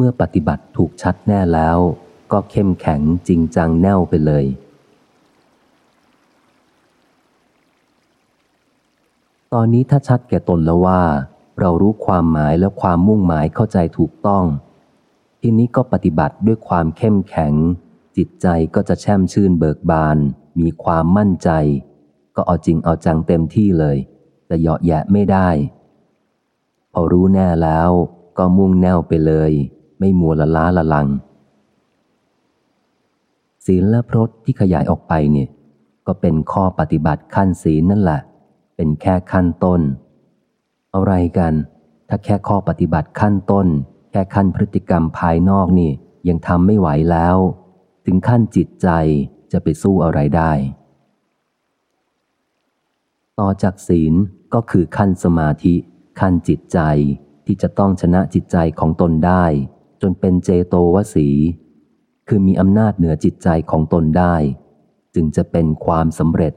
เมื่อปฏิบัติถูกชัดแน่แล้ว ก็เข้มแข็งจริงจังแน่วไปเลย ตอนนี้ถ้าชัดแก่ตนแล้วว่า เรารู้ความหมายและความมุ่งหมายเข้าใจถูกต้อง ทีนี้ก็ปฏิบัติด้วยความเข้มแข็ง จิตใจก็จะแช่มชื่นเบิกบาน มีความมั่นใจ ก็เอาจริงเอาจังเต็มที่เลยจะเหยาะแยะไม่ได้ พอรู้แน่แล้วก็มุ่งแน่วไปเลย ไม่มัวละล้าละลัง ศีลและพรตที่ขยายออกไปเนี่ย ก็เป็นข้อปฏิบัติขั้นศีลนั่นแหละ เป็นแค่ขั้นต้น อะไรกัน ถ้าแค่ข้อปฏิบัติขั้นต้น แค่ขั้นพฤติกรรมภายนอกนี่ยังทำไม่ไหวแล้ว ถึงขั้นจิตใจจะไปสู้อะไรได้ ต่อจากศีลก็คือขั้นสมาธิ ขั้นจิตใจที่จะต้องชนะจิตใจของตนได้ จนเป็นเจโตวสี คือมีอำนาจเหนือจิตใจของตนได้ จึงจะเป็นความสำเร็จ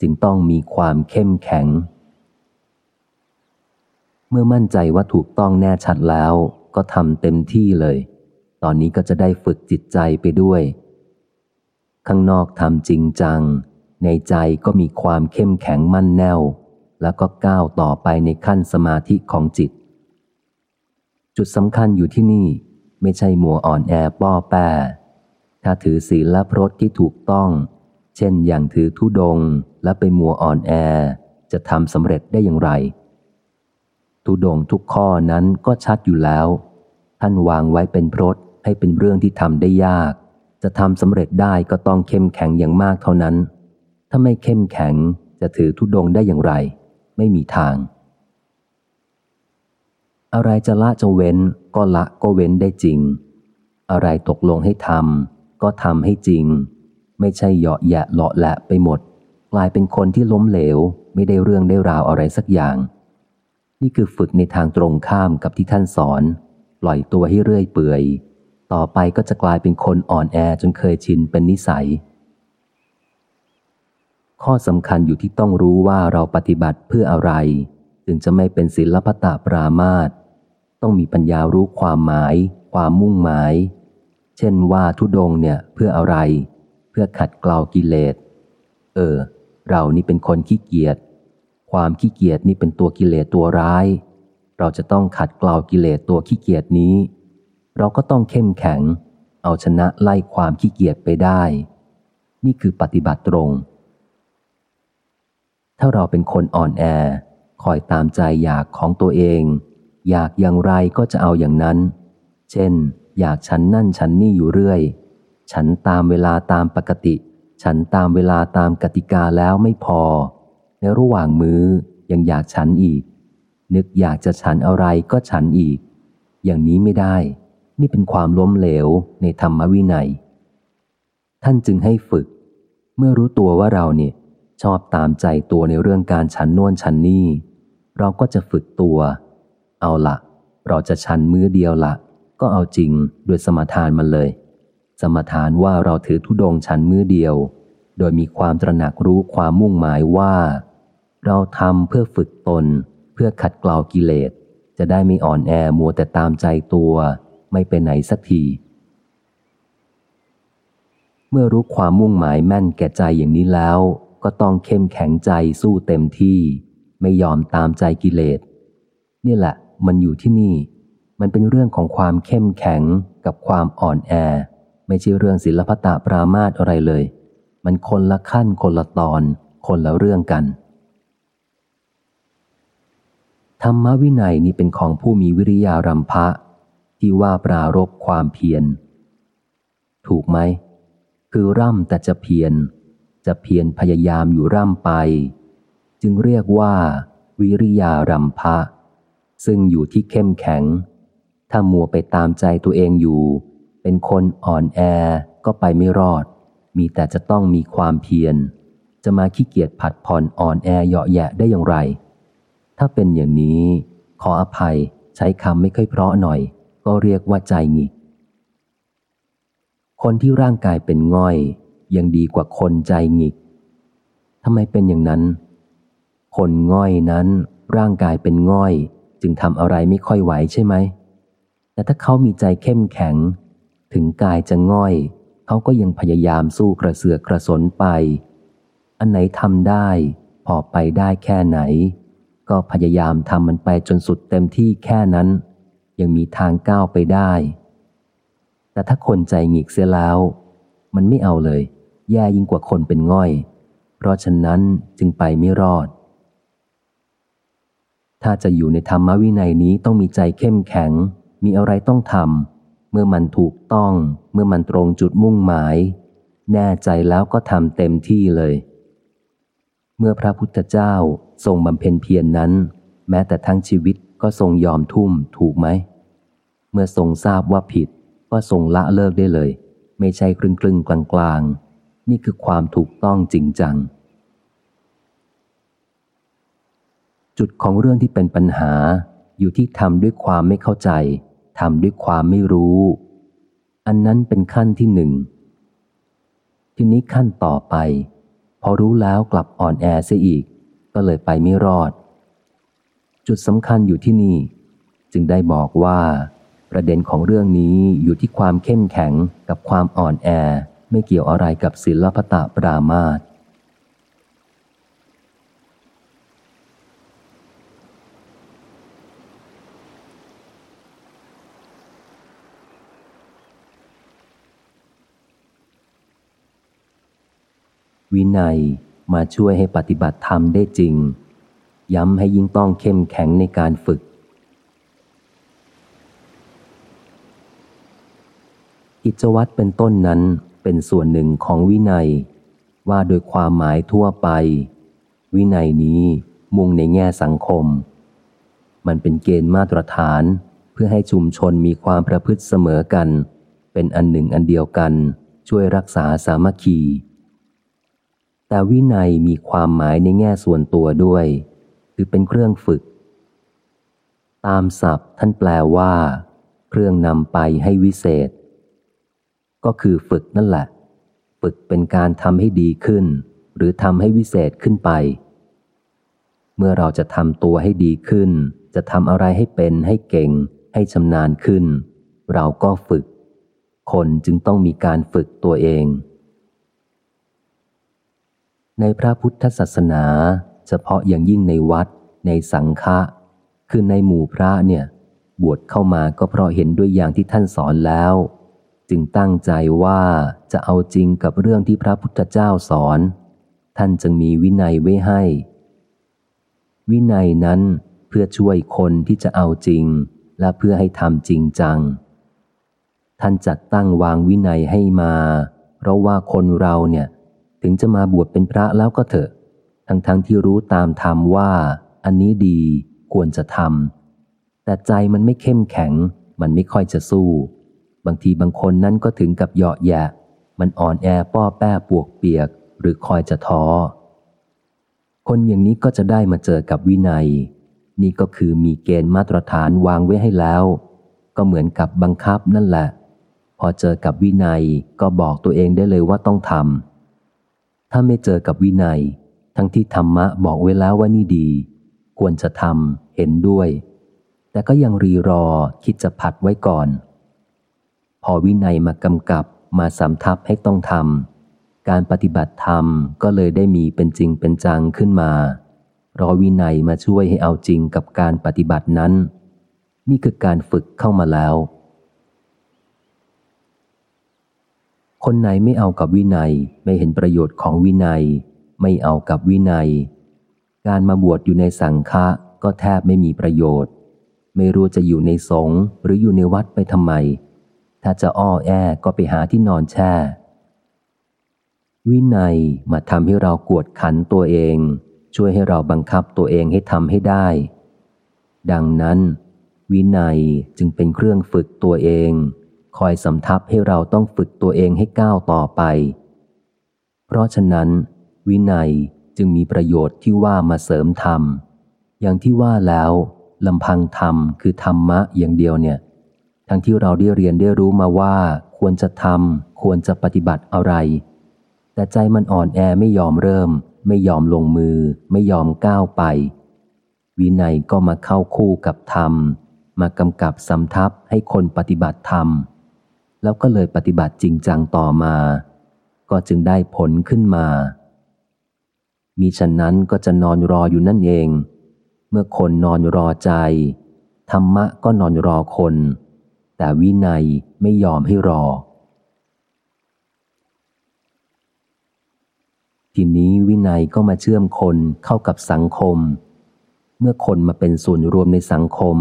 จึงต้องมีความเข้มแข็ง เมื่อมั่นใจว่าถูกต้องแน่ชัดแล้วก็ทำเต็มที่เลย ตอนนี้ก็จะได้ฝึกจิตใจไปด้วย ข้างนอกทำจริงจัง ในใจก็มีความเข้มแข็งมั่นแน่ว แล้วก็ก้าวต่อไปในขั้นสมาธิของจิต จุดสำคัญอยู่ที่นี่ ไม่ใช่มัวอ่อนแอป้อแป้ถ้าถือศีลและพรตที่ถูกต้อง เช่นอย่างถือทุดงและไปมัวอ่อนแอ จะทำสำเร็จได้อย่างไร ทุดงทุกข้อนั้นก็ชัดอยู่แล้ว ท่านวางไว้เป็นพรตให้เป็นเรื่องที่ทำได้ยาก จะทำสำเร็จได้ก็ต้องเข้มแข็งอย่างมากเท่านั้น ถ้าไม่เข้มแข็งจะถือทุดงได้อย่างไร ไม่มีทาง อะไรจะละจะเว้นก็ละก็เว้นได้จริง อะไรตกลงให้ทำก็ทำให้จริง ไม่ใช่เหยาะแยะเลาะแหละไปหมด กลายเป็นคนที่ล้มเหลว ไม่ได้เรื่องได้ราวอะไรสักอย่าง นี่คือฝึกในทางตรงข้ามกับที่ท่านสอน ปล่อยตัวให้เรื่อยเปื่อย ต่อไปก็จะกลายเป็นคนอ่อนแอจนเคยชินเป็นนิสัย ข้อสำคัญอยู่ที่ต้องรู้ว่าเราปฏิบัติเพื่ออะไร จึงจะไม่เป็นศิลปตะปรามาต ต้องมีปัญญารู้ความหมาย ความมุ่งหมาย เช่นว่าทุดงเนี่ยเพื่ออะไร เพื่อขัดเกลากิเลส เออ เรานี่เป็นคนขี้เกียจ ความขี้เกียจนี่เป็นตัวกิเลสตัวร้าย เราจะต้องขัดเกลากิเลสตัวขี้เกียจนี้ เราก็ต้องเข้มแข็ง เอาชนะไล่ความขี้เกียจไปได้ นี่คือปฏิบัติตรง ถ้าเราเป็นคนอ่อนแอ คอยตามใจอยากของตัวเอง อยากอย่างไรก็จะเอาอย่างนั้น เช่น อยากฉันนั่นฉันนี่อยู่เรื่อย ฉันตามเวลาตามปกติ ฉันตามเวลาตามกติกาแล้วไม่พอ ในระหว่างมือ้อยังอยากฉันอีก นึกอยากจะฉันอะไรก็ฉันอีก อย่างนี้ไม่ได้ นี่เป็นความล้มเหลวในธรรมวินัย ท่านจึงให้ฝึก เมื่อรู้ตัวว่าเราเนี่ยชอบตามใจตัวในเรื่องการฉันน่นฉันนี่ เราก็จะฝึกตัว เอาละเราจะชันมือเดียวละก็เอาจริงโดยสมทานมันเลย สมทานว่าเราถือทุดงชันมือเดียว โดยมีความตระหนักรู้ความมุ่งหมายว่า เราทำเพื่อฝึกตน เพื่อขัดเกลากิเลส จะได้ไม่อ่อนแอมัวแต่ตามใจตัว ไม่ไปไหนสักที เมื่อรู้ความมุ่งหมายแม่นแก่ใจอย่างนี้แล้ว ก็ต้องเข้มแข็งใจสู้เต็มที่ ไม่ยอมตามใจกิเลส นี่แหละ มันอยู่ที่นี่ มันเป็นเรื่องของความเข้มแข็งกับความอ่อนแอ ไม่ใช่เรื่องศิลปตะปรามาตอะไรเลย มันคนละขั้นคนละตอน คนละเรื่องกัน ธรรมวินัยนี้เป็นของผู้มีวิริยารัมภะที่ว่าปรารบความเพียร ถูกไหม คือร่ำแต่จะเพียร จะเพียรพยายามอยู่ร่ำไป จึงเรียกว่า วิริยารัมภะ ซึ่งอยู่ที่เข้มแข็ง ถ้ามัวไปตามใจตัวเองอยู่ เป็นคนอ่อนแอก็ไปไม่รอด มีแต่จะต้องมีความเพียร จะมาขี้เกียจผัดผ่อนอ่อนแอเหยาะแยะได้อย่างไร ถ้าเป็นอย่างนี้ขออภัยใช้คำไม่ค่อยเพราะหน่อย ก็เรียกว่าใจหงิก คนที่ร่างกายเป็นง่อย ยังดีกว่าคนใจหงิกทำไมเป็นอย่างนั้น คนง่อยนั้นร่างกายเป็นง่อย จึงทำอะไรไม่ค่อยไหวใช่ไหม แต่ถ้าเขามีใจเข้มแข็ง ถึงกายจะง่อย เขาก็ยังพยายามสู้กระเสือกกระสนไป อันไหนทำได้ พอไปได้แค่ไหน ก็พยายามทำมันไปจนสุดเต็มที่แค่นั้น ยังมีทางก้าวไปได้ แต่ถ้าคนใจหงิกเสียแล้ว มันไม่เอาเลย แย่ยิ่งกว่าคนเป็นง่อย เพราะฉะนั้นจึงไปไม่รอด ถ้าจะอยู่ในธรรมวินัยนี้ต้องมีใจเข้มแข็ง มีอะไรต้องทำ เมื่อมันถูกต้อง เมื่อมันตรงจุดมุ่งหมาย แน่ใจแล้วก็ทำเต็มที่เลย เมื่อพระพุทธเจ้าทรงบำเพ็ญเพียรนนั้น แม้แต่ทั้งชีวิตก็ทรงยอมทุ่มถูกไหม เมื่อทรงทราบว่าผิด ก็ทรงละเลิกได้เลย ไม่ใช่ครึ่งครึ่งกลางกลางนี่คือความถูกต้องจริงจัง จุดของเรื่องที่เป็นปัญหา อยู่ที่ทำด้วยความไม่เข้าใจทำด้วยความไม่รู้ อันนั้นเป็นขั้นที่หนึ่ง ทีนี้ขั้นต่อไป พอรู้แล้วกลับอ่อนแอเสียอีก ก็เลยไปไม่รอด จุดสำคัญอยู่ที่นี่ จึงได้บอกว่า ประเด็นของเรื่องนี้อยู่ที่ความเข้มแข็งกับความอ่อนแอ ไม่เกี่ยวอะไรกับศิลปตะปรามาต วินัยมาช่วยให้ปฏิบัติธรรมได้จริง ย้ำให้ยิ่งต้องเข้มแข็งในการฝึก กิจวัตรเป็นต้นนั้นเป็นส่วนหนึ่งของวินัย ว่าโดยความหมายทั่วไป วินัยนี้มุ่งในแง่สังคม มันเป็นเกณฑ์มาตรฐานเพื่อให้ชุมชนมีความประพฤติเสมอกัน เป็นอันหนึ่งอันเดียวกัน ช่วยรักษาสามัคคี แต่วินัยมีความหมายในแง่ส่วนตัวด้วย คือเป็นเครื่องฝึก ตามศัพท์ท่านแปลว่า เครื่องนำไปให้วิเศษ ก็คือฝึกนั่นแหละ ฝึกเป็นการทำให้ดีขึ้น หรือทำให้วิเศษขึ้นไป เมื่อเราจะทำตัวให้ดีขึ้น จะทำอะไรให้เป็นให้เก่ง ให้ชำนาญขึ้น เราก็ฝึก คนจึงต้องมีการฝึกตัวเอง ในพระพุทธศาสนา เฉพาะอย่างยิ่งในวัด ในสังฆะคือในหมู่พระเนี่ย บวชเข้ามาก็เพราะเห็นด้วยอย่างที่ท่านสอนแล้ว จึงตั้งใจว่าจะเอาจริงกับเรื่องที่พระพุทธเจ้าสอน ท่านจึงมีวินัยไว้ให้ วินัยนั้นเพื่อช่วยคนที่จะเอาจริง และเพื่อให้ทำจริงจัง ท่านจัดตั้งวางวินัยให้มา เพราะว่าคนเราเนี่ย ถึงจะมาบวชเป็นพระแล้วก็เถอะ ทั้งๆทที่รู้ตามธรรมว่า อันนี้ดีควรจะทำแต่ใจมันไม่เข้มแข็ง มันไม่ค่อยจะสู้ บางทีบางคนนั้นก็ถึงกับเหยาะแยะ มันอ่อนแอป้อแป้ปวกเปียก หรือคอยจะท้อ คนอย่างนี้ก็จะได้มาเจอกับวินัย นี่ก็คือมีเกณฑ์มาตรฐานวางไว้ให้แล้ว ก็เหมือนกับบังคับนั่นแหละ พอเจอกับวินัยก็บอกตัวเองได้เลยว่าต้องทำ ถ้าไม่เจอกับวินัย ทั้งที่ธรรมะบอกไว้แล้วว่านี่ดี ควรจะทำเห็นด้วย แต่ก็ยังรีรอคิดจะผัดไว้ก่อน พอวินัยมากำกับมาสำทับให้ต้องทำการปฏิบัติธรรมก็เลยได้มีเป็นจริงเป็นจังขึ้นมา รอวินัยมาช่วยให้เอาจริงกับการปฏิบัตินั้น นี่คือการฝึกเข้ามาแล้ว คนไหนไม่เอากับวินัย ไม่เห็นประโยชน์ของวินัย ไม่เอากับวินัย การมาบวชอยู่ในสังฆะก็แทบไม่มีประโยชน์ ไม่รู้จะอยู่ในสงฆ์หรืออยู่ในวัดไปทำไม ถ้าจะอ้อแอก็ไปหาที่นอนแช่ วินัยมาทำให้เรากวดขันตัวเอง ช่วยให้เราบังคับตัวเองให้ทำให้ได้ ดังนั้น วินัยจึงเป็นเครื่องฝึกตัวเอง คอยสำทับให้เราต้องฝึกตัวเองให้ก้าวต่อไป เพราะฉะนั้น วินัยจึงมีประโยชน์ที่ว่ามาเสริมธรรม อย่างที่ว่าแล้วลำพังธรรมคือธรรมะอย่างเดียวเนี่ย ทั้งที่เราได้เรียนได้รู้มาว่า ควรจะทำควรจะปฏิบัติอะไร แต่ใจมันอ่อนแอไม่ยอมเริ่ม ไม่ยอมลงมือ ไม่ยอมก้าวไป วินัยก็มาเข้าคู่กับธรรม มากำกับสำทับให้คนปฏิบัติธรรม แล้วก็เลยปฏิบัติจริงจังต่อมา ก็จึงได้ผลขึ้นมา มีฉะนั้นก็จะนอนรออยู่นั่นเอง เมื่อคนนอนรอใจ ธรรมะก็นอนรอคน แต่วินัยไม่ยอมให้รอ ทีนี้วินัยก็มาเชื่อมคนเข้ากับสังคม เมื่อคนมาเป็นส่วนรวมในสังคม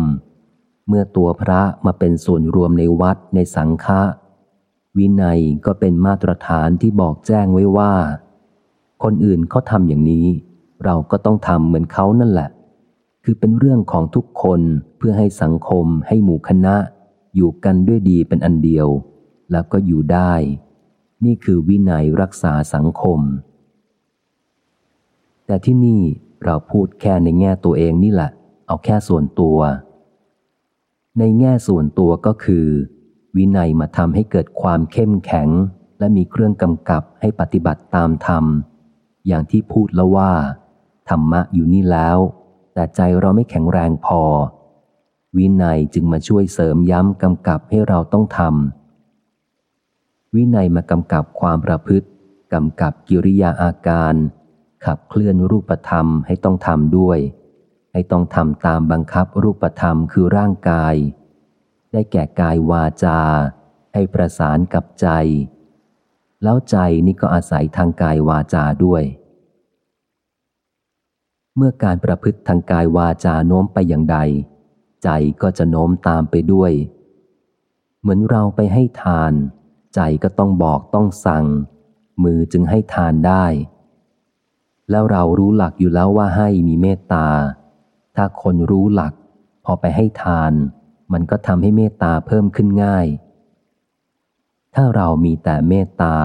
เมื่อตัวพระมาเป็นส่วนรวมในวัดในสังฆะวินัยก็เป็นมาตรฐานที่บอกแจ้งไว้ว่า คนอื่นเขาทำอย่างนี้ เราก็ต้องทำเหมือนเขานั่นแหละ คือเป็นเรื่องของทุกคนเพื่อให้สังคมให้หมู่คณะ อยู่กันด้วยดีเป็นอันเดียว แล้วก็อยู่ได้ นี่คือวินัยรักษาสังคม แต่ที่นี่เราพูดแค่ในแง่ตัวเองนี่แหละ เอาแค่ส่วนตัว ในแง่ส่วนตัวก็คือ วินัยมาทำให้เกิดความเข้มแข็ง และมีเครื่องกำกับให้ปฏิบัติตามธรรม อย่างที่พูดแล้วว่า ธรรมะอยู่นี่แล้ว แต่ใจเราไม่แข็งแรงพอ วินัยจึงมาช่วยเสริมย้ำกำกับให้เราต้องทำวินัยมากำกับความประพฤติกำกับกิริยาอาการ ขับเคลื่อนรูปธรรมให้ต้องทำด้วย ให้ต้องทำตามบังคับรูปธรรมคือร่างกาย ได้แก่กายวาจา ให้ประสานกับใจ แล้วใจนี่ก็อาศัยทางกายวาจาด้วย เมื่อการประพฤติทางกายวาจาโน้มไปอย่างใด ใจก็จะโน้มตามไปด้วย เหมือนเราไปให้ทาน ใจก็ต้องบอกต้องสั่ง มือจึงให้ทานได้ แล้วเรารู้หลักอยู่แล้วว่าให้มีเมตตา ถ้าคนรู้หลัก พอไปให้ทาน มันก็ทำให้เมตตาเพิ่มขึ้นง่าย ถ้าเรามีแต่เมตตา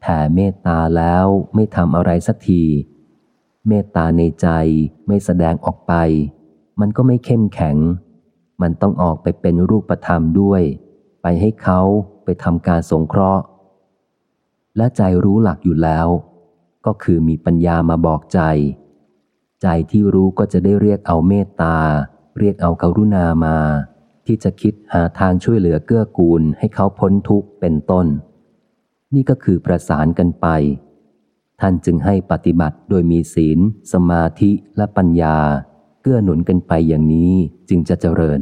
แผ่เมตตาแล้วไม่ทำอะไรสักที เมตตาในใจไม่แสดงออกไป มันก็ไม่เข้มแข็ง มันต้องออกไปเป็นรูปธรรมด้วย ไปให้เขาไปทำการสงเคราะห์ และใจรู้หลักอยู่แล้ว ก็คือมีปัญญามาบอกใจ ใจที่รู้ก็จะได้เรียกเอาเมตตา เรียกเอากรุณามา ที่จะคิดหาทางช่วยเหลือเกื้อกูลให้เขาพ้นทุกข์เป็นต้น นี่ก็คือประสานกันไป ท่านจึงให้ปฏิบัติโดยมีศีล สมาธิและปัญญา เกื้อหนุนกันไปอย่างนี้จึงจะเจริญ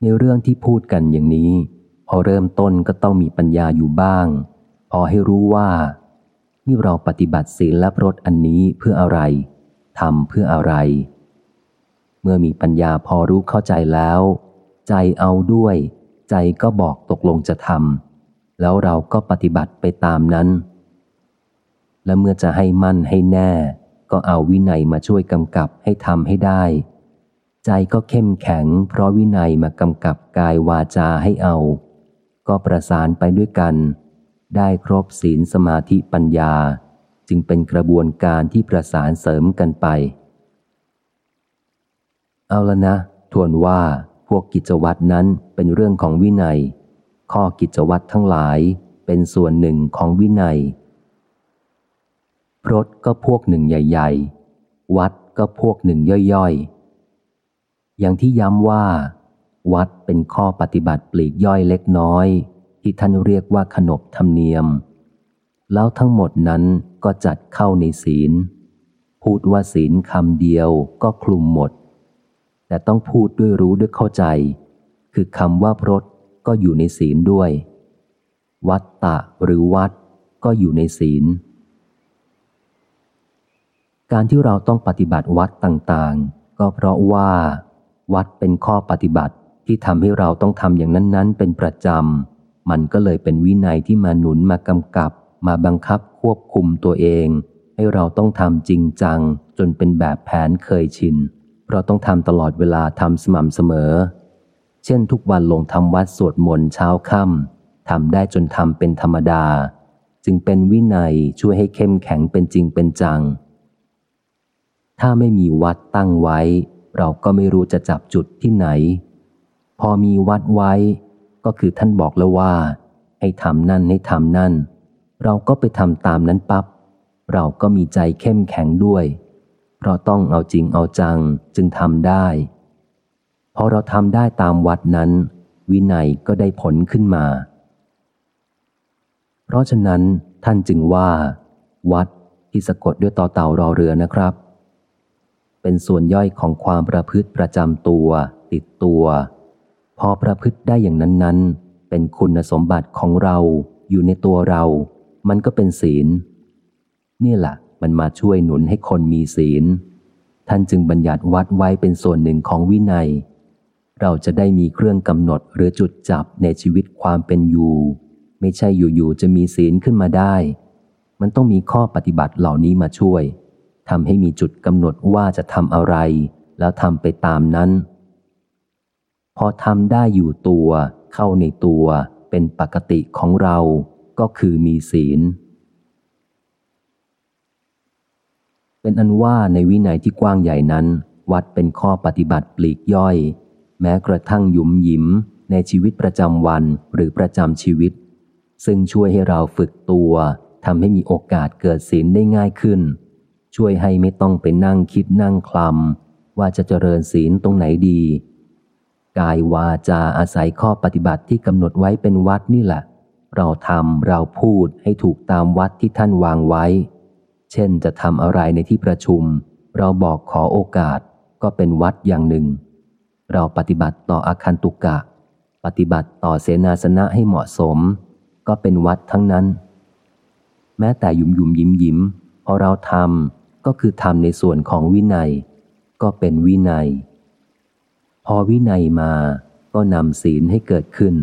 ในเรื่องที่พูดกันอย่างนี้ พอเริ่มต้นก็ต้องมีปัญญาอยู่บ้าง พอให้รู้ว่า นี่เราปฏิบัติศีลและพรตอันนี้เพื่ออะไรทำเพื่ออะไร เมื่อมีปัญญาพอรู้เข้าใจแล้ว ใจเอาด้วย ใจก็บอกตกลงจะทำแล้วเราก็ปฏิบัติไปตามนั้น และเมื่อจะให้มั่นให้แน่ ก็เอาวินัยมาช่วยกำกับให้ทำให้ได้ ใจก็เข้มแข็ง เพราะวินัยมากำกับกายวาจาให้เอา ก็ประสานไปด้วยกัน ได้ครบศีลสมาธิปัญญา จึงเป็นกระบวนการที่ประสานเสริมกันไป เอาละนะ ทวนว่าพวกกิจวัตรนั้นเป็นเรื่องของวินัย ข้อกิจวัตรทั้งหลายเป็นส่วนหนึ่งของวินัยพรตก็พวกหนึ่งใหญ่ ๆ วัดก็พวกหนึ่งย่อยๆ อย่างที่ย้ำว่า วัดเป็นข้อปฏิบัติปลีกย่อยเล็กน้อย ที่ท่านเรียกว่าขนบธรรมเนียม แล้วทั้งหมดนั้นก็จัดเข้าในศีล พูดว่าศีลคำเดียวก็คลุมหมด แต่ต้องพูดด้วยรู้ด้วยเข้าใจ คือคำว่าพรตก็อยู่ในศีลด้วย วัตตะหรือวัดก็อยู่ในศีล การที่เราต้องปฏิบัติวัดต่างๆ ก็เพราะว่า วัดเป็นข้อปฏิบัติที่ทำให้เราต้องทำอย่างนั้น ๆ เป็นประจำ มันก็เลยเป็นวินัยที่มาหนุนมากำกับ มาบังคับควบคุมตัวเอง ให้เราต้องทำจริงจัง จนเป็นแบบแผนเคยชิน เพราะต้องทำตลอดเวลาทำสม่ำเสมอ เช่นทุกวันลงทำวัดสวดมนต์เช้าค่ำทำได้จนทำเป็นธรรมดา จึงเป็นวินัยช่วยให้เข้มแข็งเป็นจริงเป็นจัง ถ้าไม่มีวัดตั้งไว้ เราก็ไม่รู้จะจับจุดที่ไหน พอมีวัดไว้ ก็คือท่านบอกแล้วว่า ให้ทำนั่นให้ทำนั่น เราก็ไปทำตามนั้นปับ๊บเราก็มีใจเข้มแข็งด้วย เพราะต้องเอาจริงเอาจังจึงทำได้ พอเราทำได้ตามวัดนั้น วินัยก็ได้ผลขึ้นมา เพราะฉะนั้นท่านจึงว่า วัดที่สะกดด้วยต่อเต่ารอเรือนะครับ เป็นส่วนย่อยของความประพฤติประจำตัว ติดตัว พอประพฤติได้อย่างนั้น ๆ เป็นคุณสมบัติของเราอยู่ในตัวเรา มันก็เป็นศีลนี่แหละมันมาช่วยหนุนให้คนมีศีล ท่านจึงบัญญัติวัดไว้เป็นส่วนหนึ่งของวินัย เราจะได้มีเครื่องกำหนดหรือจุดจับในชีวิตความเป็นอยู่ ไม่ใช่อยู่ๆจะมีศีลขึ้นมาได้ มันต้องมีข้อปฏิบัติเหล่านี้มาช่วยทำให้มีจุดกำหนดว่าจะทำอะไร แล้วทำไปตามนั้น พอทำได้อยู่ตัวเข้าในตัวเป็นปกติของเราก็คือมีศีล เป็นอันว่าในวินัยที่กว้างใหญ่นั้น วัดเป็นข้อปฏิบัติปลีกย่อย แม้กระทั่งหยุมหยิมในชีวิตประจำวันหรือประจำชีวิต ซึ่งช่วยให้เราฝึกตัวทำให้มีโอกาสเกิดศีลได้ง่ายขึ้น ช่วยให้ไม่ต้องไปนั่งคิดนั่งคลำว่าจะเจริญศีลตรงไหนดี กายวาจาอาศัยข้อปฏิบัติที่กำหนดไว้เป็นวัดนี่แหละ เราทำเราพูดให้ถูกตามวัดที่ท่านวางไว้ เช่นจะทำอะไรในที่ประชุม เราบอกขอโอกาสก็เป็นวัดอย่างหนึ่ง เราปฏิบัติต่ออาคันตุกะ ปฏิบัติต่อเสนาสนะให้เหมาะสม ก็เป็นวัดทั้งนั้น แม้แต่ยุมยุมยิ้มยิ้มพอเราทำก็คือทำในส่วนของวินัย ก็เป็นวินัย พอวินัยมาก็นำศีลให้เกิดขึ้น